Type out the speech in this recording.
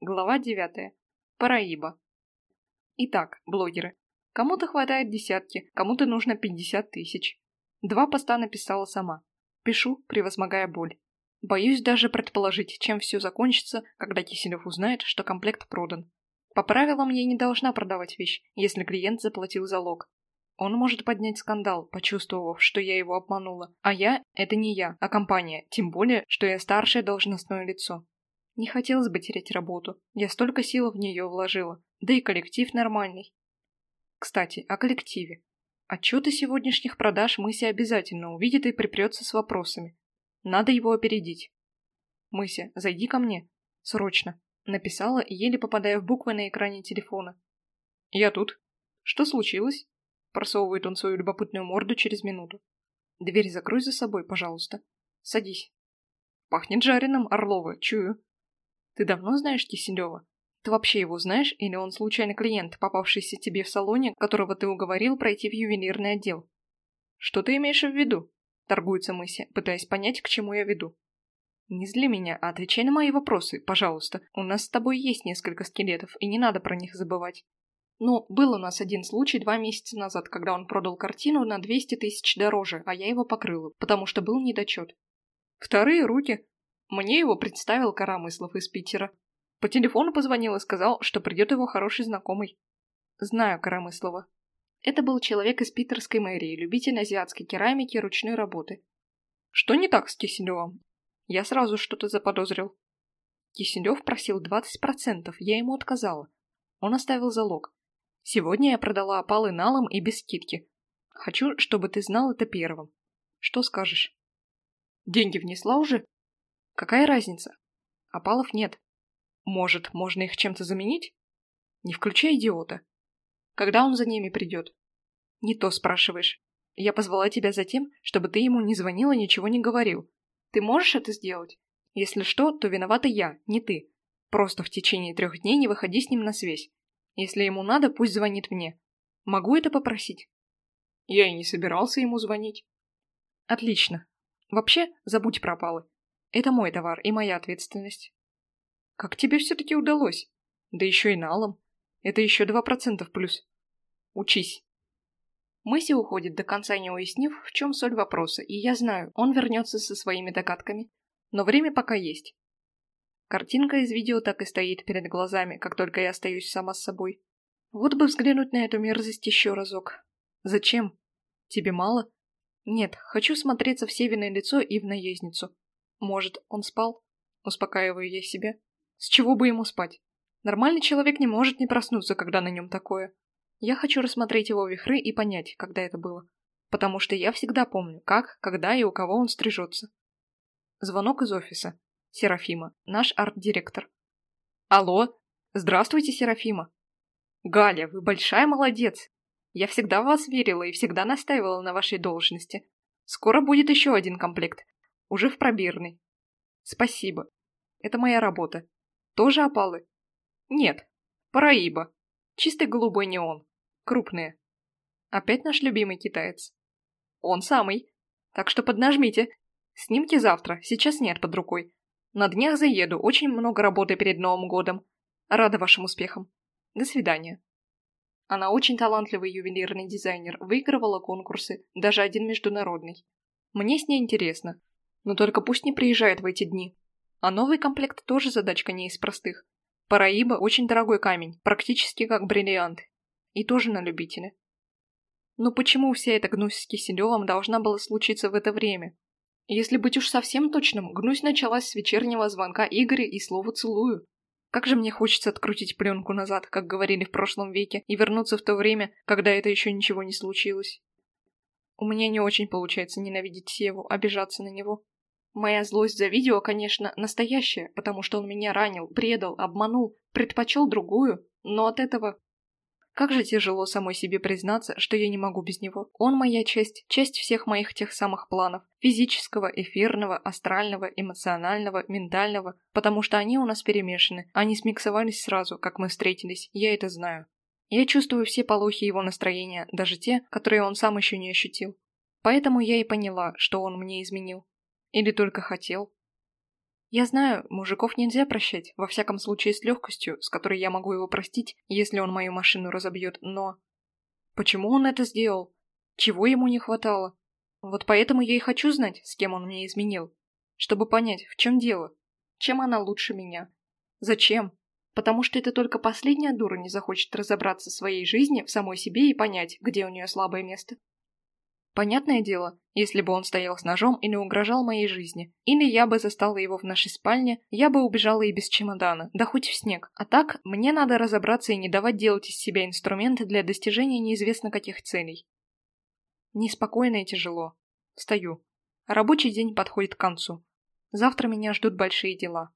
Глава 9. Параиба. Итак, блогеры. Кому-то хватает десятки, кому-то нужно 50 тысяч. Два поста написала сама. Пишу, превозмогая боль. Боюсь даже предположить, чем все закончится, когда Киселев узнает, что комплект продан. По правилам я не должна продавать вещь, если клиент заплатил залог. Он может поднять скандал, почувствовав, что я его обманула. А я – это не я, а компания, тем более, что я старшее должностное лицо. Не хотелось бы терять работу. Я столько сил в нее вложила. Да и коллектив нормальный. Кстати, о коллективе. Отчеты сегодняшних продаж Мыся обязательно увидит и припрется с вопросами. Надо его опередить. «Мыся, зайди ко мне. Срочно», — написала, еле попадая в буквы на экране телефона. «Я тут. Что случилось?» Просовывает он свою любопытную морду через минуту. «Дверь закрой за собой, пожалуйста. Садись». «Пахнет жареным, Орлова, чую». «Ты давно знаешь Киселева? Ты вообще его знаешь, или он случайно клиент, попавшийся тебе в салоне, которого ты уговорил пройти в ювелирный отдел?» «Что ты имеешь в виду?» Торгуется Мыся, пытаясь понять, к чему я веду. «Не зли меня, а отвечай на мои вопросы, пожалуйста. У нас с тобой есть несколько скелетов, и не надо про них забывать. Ну, был у нас один случай два месяца назад, когда он продал картину на 200 тысяч дороже, а я его покрыла, потому что был недочет. Вторые руки. Мне его представил Карамыслов из Питера. По телефону позвонил и сказал, что придет его хороший знакомый. Знаю Карамыслова. Это был человек из питерской мэрии, любитель азиатской керамики и ручной работы. Что не так с Киселевым? Я сразу что-то заподозрил. Киселев просил 20%, я ему отказала. Он оставил залог. Сегодня я продала опалы налом и без скидки. Хочу, чтобы ты знал это первым. Что скажешь? Деньги внесла уже? Какая разница? Опалов нет. Может, можно их чем-то заменить? Не включай идиота. Когда он за ними придет? Не то спрашиваешь. Я позвала тебя за тем, чтобы ты ему не звонил и ничего не говорил. Ты можешь это сделать? Если что, то виновата я, не ты. Просто в течение трех дней не выходи с ним на связь. Если ему надо, пусть звонит мне. Могу это попросить? Я и не собирался ему звонить. Отлично. Вообще, забудь про опалы. Это мой товар и моя ответственность. Как тебе все-таки удалось? Да еще и налом. Это еще два процентов плюс. Учись. Мыси уходит до конца не уяснив, в чем соль вопроса, и я знаю, он вернется со своими догадками. Но время пока есть. Картинка из видео так и стоит перед глазами, как только я остаюсь сама с собой. Вот бы взглянуть на эту мерзость еще разок. Зачем? Тебе мало? Нет, хочу смотреться в Севиное лицо и в наездницу. Может, он спал? Успокаиваю я себя. С чего бы ему спать? Нормальный человек не может не проснуться, когда на нем такое. Я хочу рассмотреть его вихры и понять, когда это было. Потому что я всегда помню, как, когда и у кого он стрижется. Звонок из офиса. Серафима, наш арт-директор. Алло, здравствуйте, Серафима. Галя, вы большая молодец. Я всегда в вас верила и всегда настаивала на вашей должности. Скоро будет еще один комплект. Уже в пробирной. Спасибо. Это моя работа. Тоже опалы? Нет. Параиба. Чистый голубой неон. Крупные. Опять наш любимый китаец. Он самый. Так что поднажмите. Снимки завтра, сейчас нет под рукой. На днях заеду, очень много работы перед Новым годом. Рада вашим успехам. До свидания. Она очень талантливый ювелирный дизайнер, выигрывала конкурсы, даже один международный. Мне с ней интересно. Но только пусть не приезжает в эти дни. А новый комплект тоже задачка не из простых. Параиба – очень дорогой камень, практически как бриллиант. И тоже на любителя. Но почему вся эта гнусь с Киселевым должна была случиться в это время? Если быть уж совсем точным, гнусь началась с вечернего звонка Игоря и слова «целую». Как же мне хочется открутить пленку назад, как говорили в прошлом веке, и вернуться в то время, когда это еще ничего не случилось. У меня не очень получается ненавидеть Севу, обижаться на него. Моя злость за видео, конечно, настоящая, потому что он меня ранил, предал, обманул, предпочел другую, но от этого как же тяжело самой себе признаться, что я не могу без него. Он моя часть, часть всех моих тех самых планов. Физического, эфирного, астрального, эмоционального, ментального. Потому что они у нас перемешаны. Они смиксовались сразу, как мы встретились. Я это знаю. Я чувствую все полохи его настроения, даже те, которые он сам еще не ощутил. Поэтому я и поняла, что он мне изменил. Или только хотел. Я знаю, мужиков нельзя прощать, во всяком случае с легкостью, с которой я могу его простить, если он мою машину разобьет, но... Почему он это сделал? Чего ему не хватало? Вот поэтому я и хочу знать, с кем он мне изменил. Чтобы понять, в чем дело. Чем она лучше меня? Зачем? Потому что это только последняя дура не захочет разобраться в своей жизни, в самой себе и понять, где у нее слабое место. Понятное дело, если бы он стоял с ножом и не угрожал моей жизни, или я бы застала его в нашей спальне, я бы убежала и без чемодана, да хоть в снег. А так, мне надо разобраться и не давать делать из себя инструменты для достижения неизвестно каких целей. Неспокойно и тяжело. Встаю. Рабочий день подходит к концу. Завтра меня ждут большие дела.